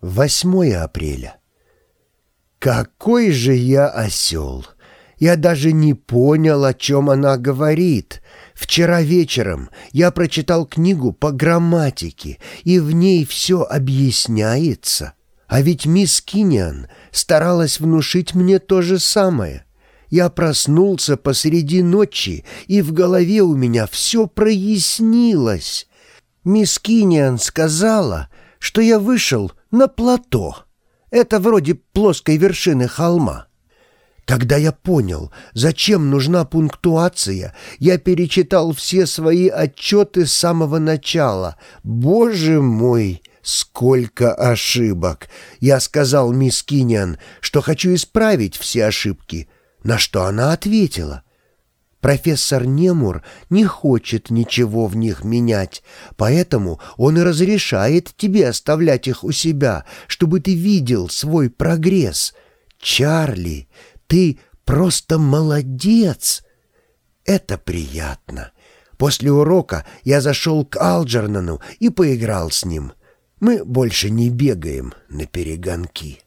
8 апреля. Какой же я осел! Я даже не понял, о чем она говорит. Вчера вечером я прочитал книгу по грамматике, и в ней все объясняется. А ведь мисс Киниан старалась внушить мне то же самое. Я проснулся посреди ночи, и в голове у меня все прояснилось. Мисс Киниан сказала, что я вышел на плато. Это вроде плоской вершины холма. Когда я понял, зачем нужна пунктуация, я перечитал все свои отчеты с самого начала. Боже мой, сколько ошибок! Я сказал мисс Киниан, что хочу исправить все ошибки, на что она ответила — Профессор Немур не хочет ничего в них менять, поэтому он и разрешает тебе оставлять их у себя, чтобы ты видел свой прогресс. Чарли, ты просто молодец! Это приятно. После урока я зашел к Алджернану и поиграл с ним. Мы больше не бегаем на перегонки.